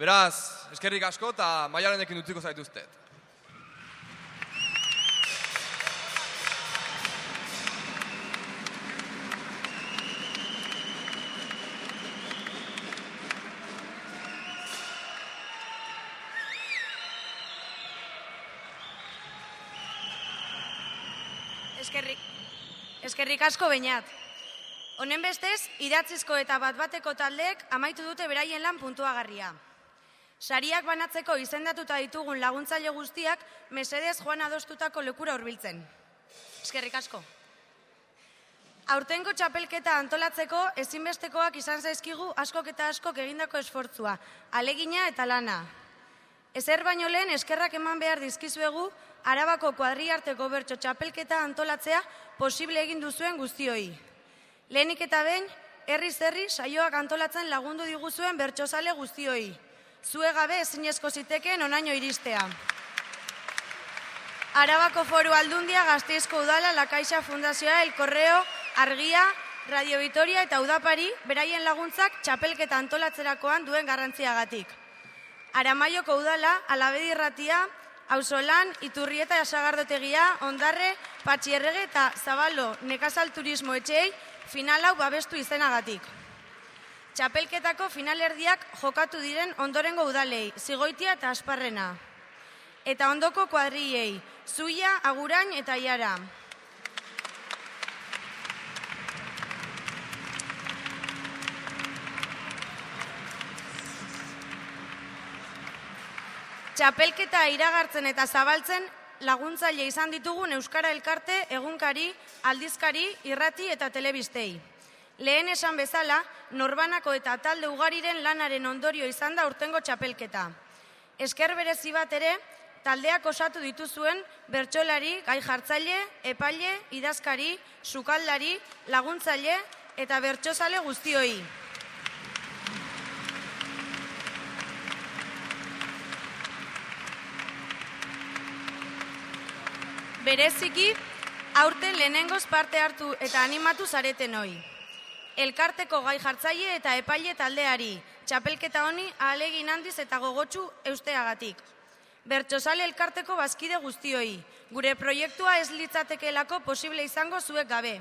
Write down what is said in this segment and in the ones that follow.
Beraz, eskerrik asko eta maialenekin utziko zaituztet. Eskerrik, eskerrik asko bainat. Honen bestez, idatzizko eta bat bateko taldeek amaitu dute beraien lan puntuagarria. Sariak banatzeko izendatuta ditugun laguntzaile guztiak mesedez joan adostutako lekura hurbiltzen. Eskerrik asko. Aurtengo txapelketa antolatzeko ezinbestekoak izan zaizkigu askok eta askok egindako esfortzua, alegina eta lana. Ezer baino lehen eskerrak eman behar dizkizuegu Arabako kuadriarteko bertso txapelketa antolatzea posible egin duzuen guztioi. Lehenik eta behin, herri zerri saioak antolatzen lagundu diguzuen bertsozale guztioi. Zue gabe ezinezko ziteken onaino iristea. Arabako foru aldundia gazteizko udala, Lakaixa Fundazioa, El Correo, Argia, Radio Vitoria eta Udapari beraien laguntzak txapelketa antolatzerakoan duen garrantziagatik. Aramaioko udala, alabedirratia, Auzolan, Iturrieta Sagardotegia, Ondarre, Patxierrege eta Zabalo Nekazal Turismo Etxei final hau babestu izenagatik. Txapelketako finalerdiak jokatu diren ondorengo udalei, Zigoitia eta Asparrena. Eta ondoko kuadriei, Zuia, Agurain eta Iara. Txapelketa iragartzen eta zabaltzen laguntzaile izan ditugun Euskara Elkarte egunkari, aldizkari, irrati eta telebistei. Lehen esan bezala, norbanako eta talde ugariren lanaren ondorio izan da urtengo txapelketa. Esker berezi bat ere, taldeak osatu dituzuen bertsolari, gai jartzaile, epaile, idazkari, sukaldari, laguntzaile eta bertsozale guztioi. Bereziki, aurten lehenengoz parte hartu eta animatu zareten hoi. Elkarteko gai jartzaile eta epaile taldeari, txapelketa honi ahalegin handiz eta gogotsu eusteagatik. Bertxosale elkarteko bazkide guztioi, gure proiektua ez litzatekelako posible izango zuek gabe.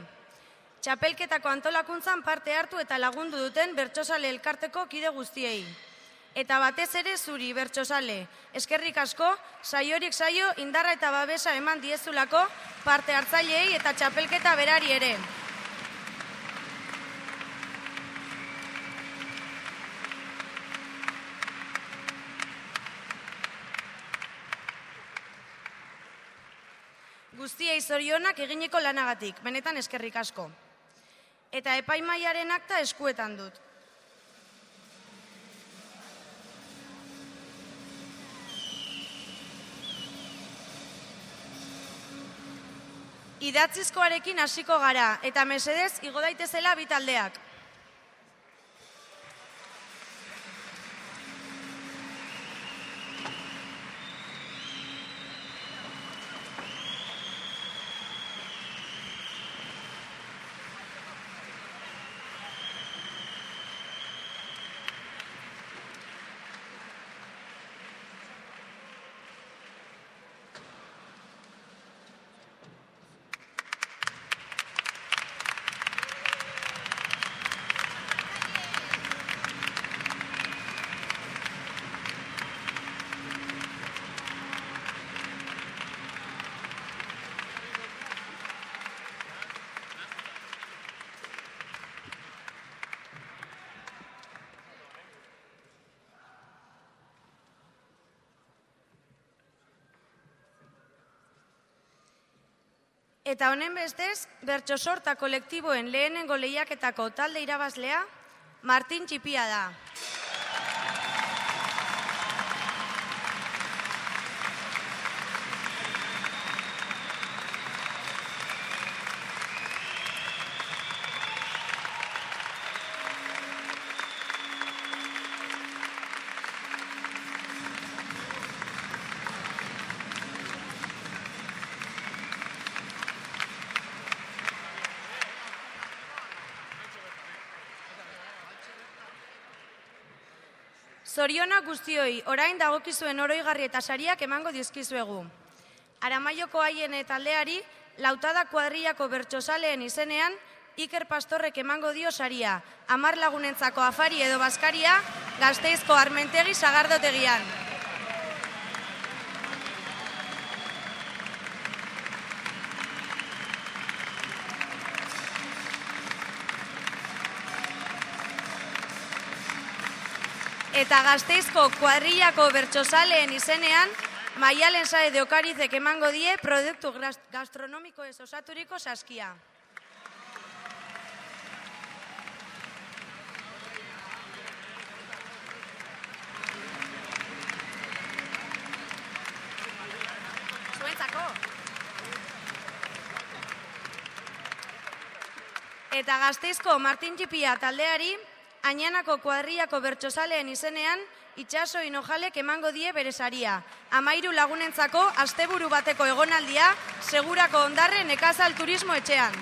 Txapelketako antolakuntzan parte hartu eta lagundu duten bertxosale elkarteko kide guztiei. Eta batez ere zuri bertsozale, eskerrik asko, saiorik saio indarra eta babesa eman diezulako parte hartzaileei eta txapelketa berari ere. Guztiei zorionak egineko lanagatik, benetan eskerrik asko. Eta epaimaiaren akta eskuetan dut. Idatzizkoarekin hasiko gara eta mesedez igo daitezela bi taldeak. Eta honen bestez, bertso sorta kolektiboen lehenengo lehiaketako talde irabazlea, Martin Txipia da. Zorionak guztioi, orain dagokizuen oroigarri eta sariak emango dizkizuegu. Aramaioko haien taldeari, lautada kuadriako bertsosaleen izenean, Iker Pastorrek emango dio saria, amar lagunentzako afari edo baskaria, gazteizko armentegi sagardotegian. Eta gazteizko kuadrillako bertsosaleen izenean, Maialen sae de okarizek emango die produktu gastronomiko ez osaturiko saskia. Zuentzako. Eta gazteizko Martin Txipia taldeari, Añanako kuadriako bertsosaleen izenean, itxaso inojalek emango die bere saria. Amairu lagunentzako asteburu bateko egonaldia, segurako ondarre nekazal turismo etxean.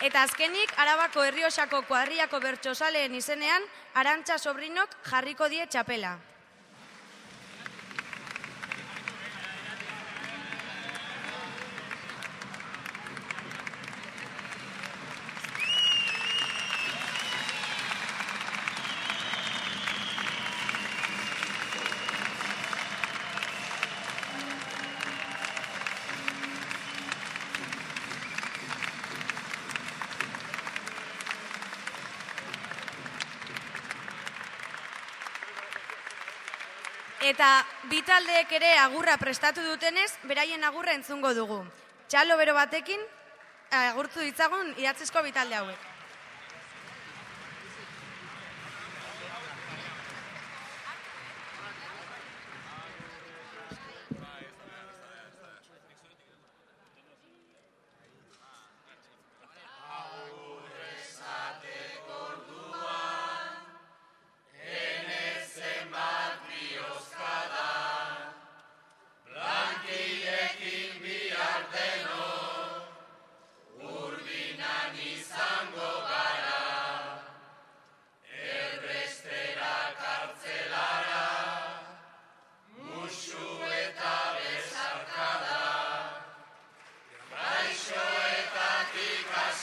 Eta azkenik, Arabako Herriosako kuadriako bertsosaleen izenean, Arantxa Sobrinok jarriko die txapela. Eta bi taldeek ere agurra prestatu dutenez, beraien agurra entzungo dugu. Txalo bero batekin, agurtu ditzagun idatzizko bi talde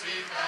hauek.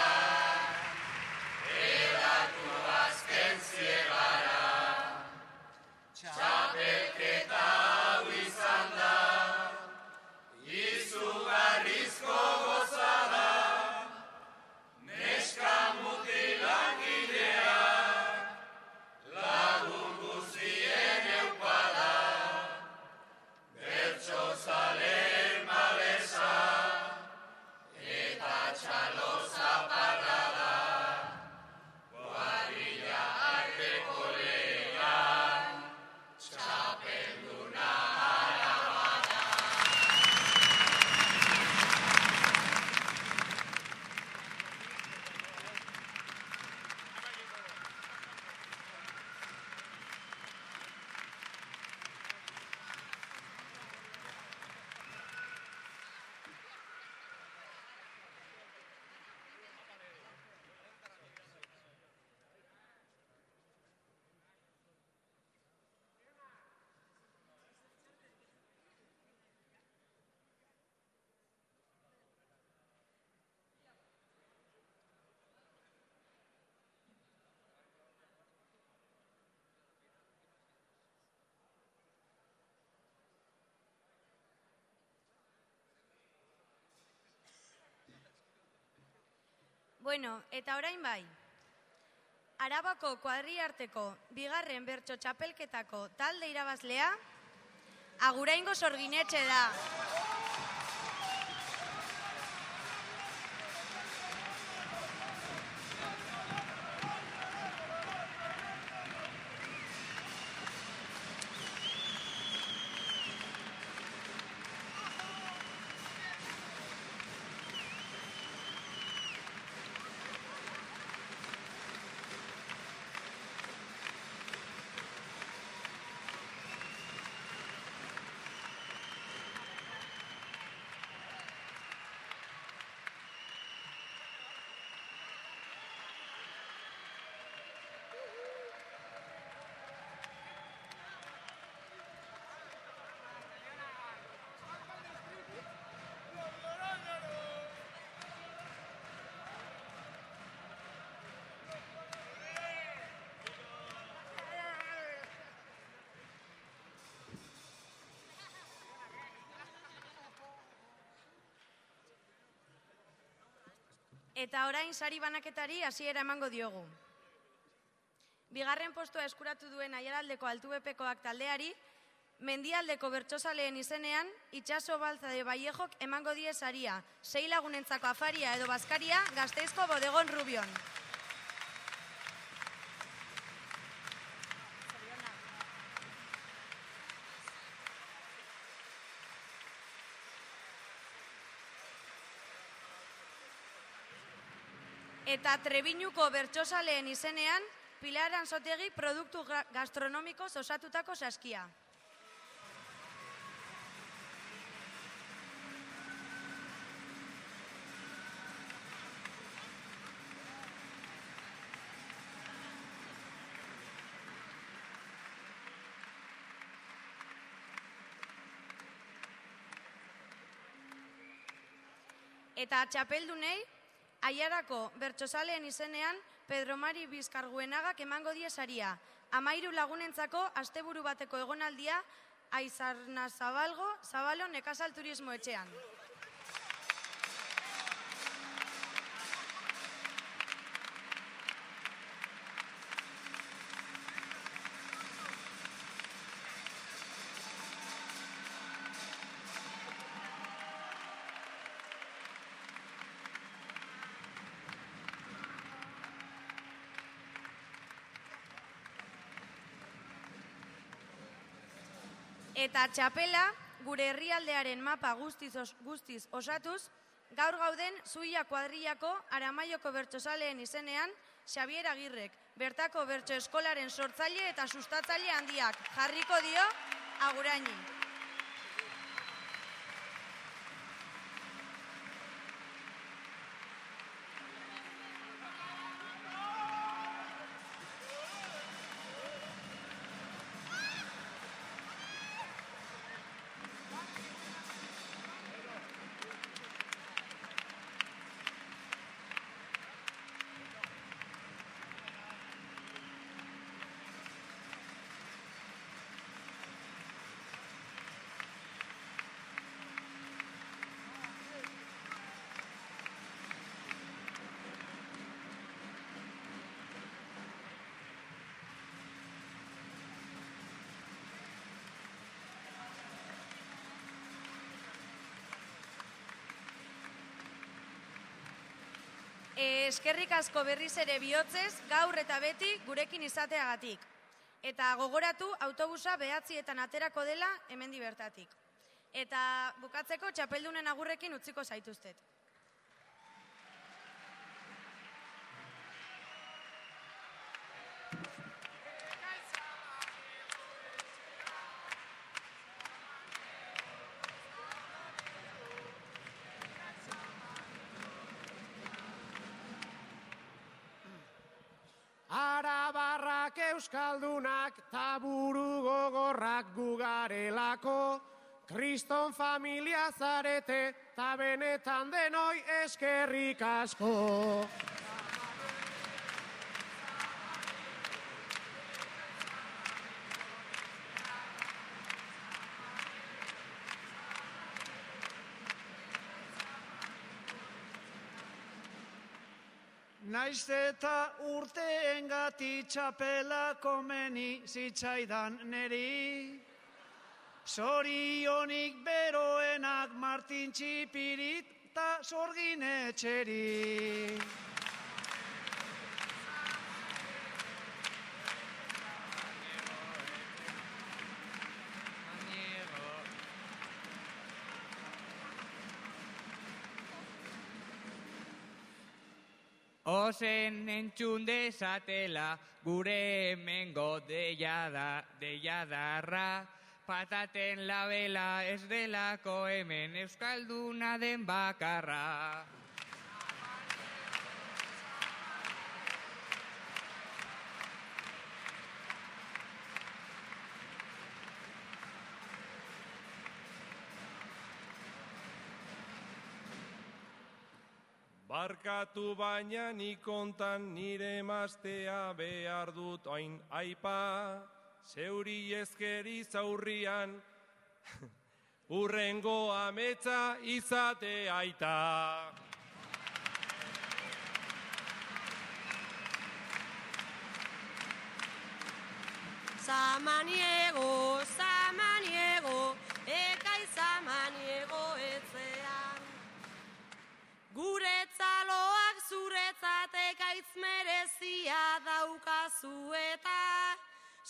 Bueno, eta orain bai. Arabako kuadriarteko bigarren bertso txapelketako talde irabazlea, aguraingo sorginetxe da. Eta orain sari banaketari hasiera emango diogu. Bigarren postua eskuratu duen aiaraldeko altubepekoak taldeari, mendialdeko bertsosaleen izenean, itxaso balza de baiejok emango die saria, sei lagunentzako afaria edo bazkaria, gazteizko bodegon rubion. Eta Trebiñuko bertsosaleen izenean, Pilar Ansotegi produktu ga- gastronomikoz osatutako saskia. Eta txapeldunei, aiarako bertsosaleen izenean, Pedro Mari Bizkarguenagak emango die saria. Amairu lagunentzako asteburu bateko egonaldia, Aizarna Zabalgo, Zabalo Nekazal Turismo Etxean. Eta txapela, gure herrialdearen mapa guztiz, os, guztiz osatuz, gaur gauden Zuia kuadrillako Aramaioko bertsosaleen izenean, Xabier Agirrek, bertako bertso eskolaren sortzaile eta sustatzaile handiak, jarriko dio aguraini. Eskerrik asko berriz ere bihotzez, gaur eta beti gurekin izateagatik. Eta gogoratu autobusa behatzietan aterako dela hemendi bertatik. Eta bukatzeko txapeldunen agurrekin utziko zaituztet. Euskaldunak taburu gogorrak gugarelako, kriston familia zarete ta benetan denoi eskerrik asko. Naiz eta urteengati txapela komeni zitzaidan neri. Zorionik beroenak Martin Txipirit ta sorgin etxeri. Ozen entzun dezatela gure hemengo deia da, deia darra. Pataten labela ez delako hemen euskalduna den bakarra. Barkatu baina nikontan nire mastea behar dut oin aipa, zeuri ezkeri zaurrian, urrengo ametza izate aita. Samaniek!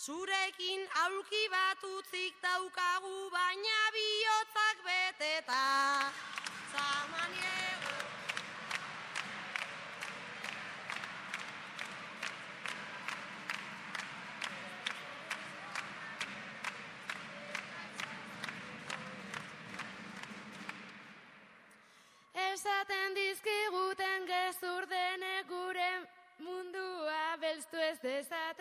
Zurekin aulki bat utzik daukagu baina bihotzak beteta. Zamaniego. Esaten dizkiguten gezur denek gure mundua belztu ez dezaten.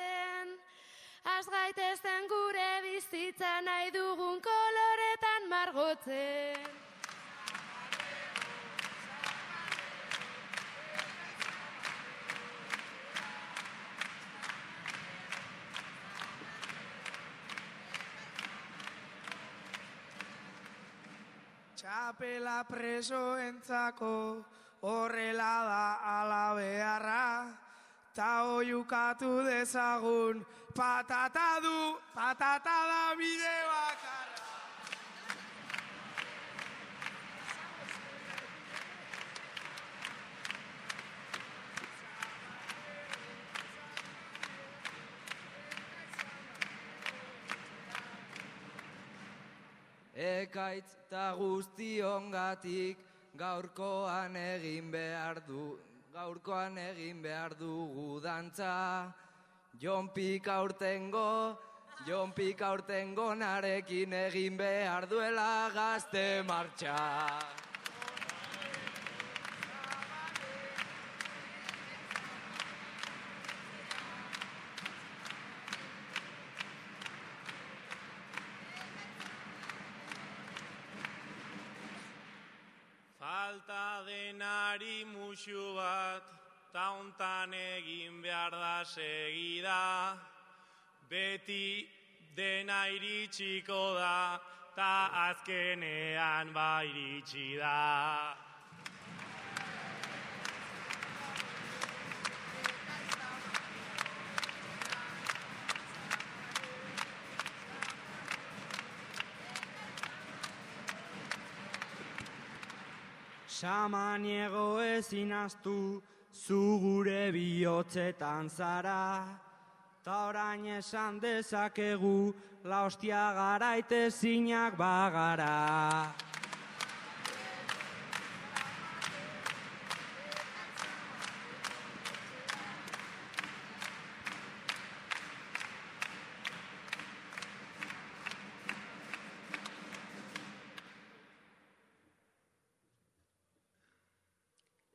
Az gaitezen gure bizitza nahi dugun koloretan margotzen. Txapela presoentzako horrela da ala beharra, ta oiukatu dezagun patata du, patata da bide bakarra. Ekaitz ta guztiongatik gaurkoan egin behar du gaurkoan egin behar dugu dantza. Jonpik aurtengo Jonpik aurtengo narekin egin behar duela gazte martxa musu bat, tauntan egin behar da segida. Beti dena iritsiko da, ta azkenean ba iritsi da. Samaniego ezin astu, zu gure bihotzetan zara. Ta orain esan dezakegu, la hostia garaite zinak bagara.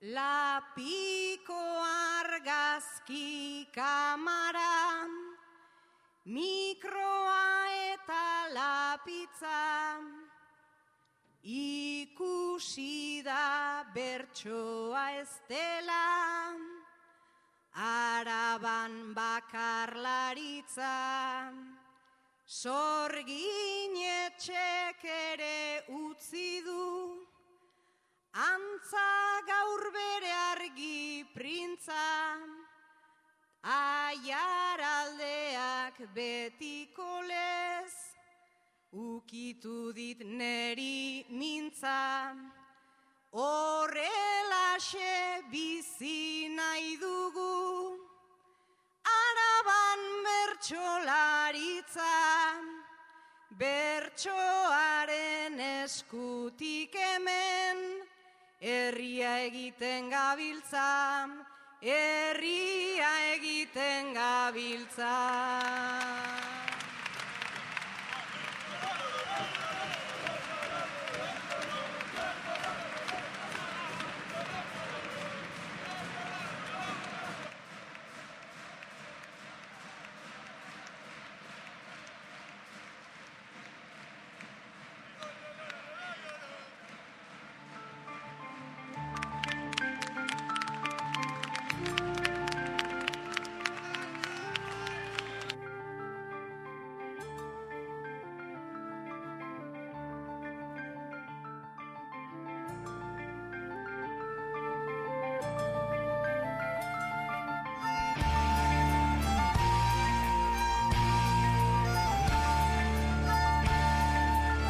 Lapiko argazki kamara, mikroa eta lapitza, ikusi da bertsoa ez dela, araban bakarlaritza, sorgin etxek ere utzi du, Antza gaur bere argi printza, aiaraldeak betiko lez, ukitu dit neri mintza, horrelaxe bizi nahi dugu, araban bertxolaritza, bertsoaren eskutik hemen, Herria egiten gabiltza, herria egiten gabiltza.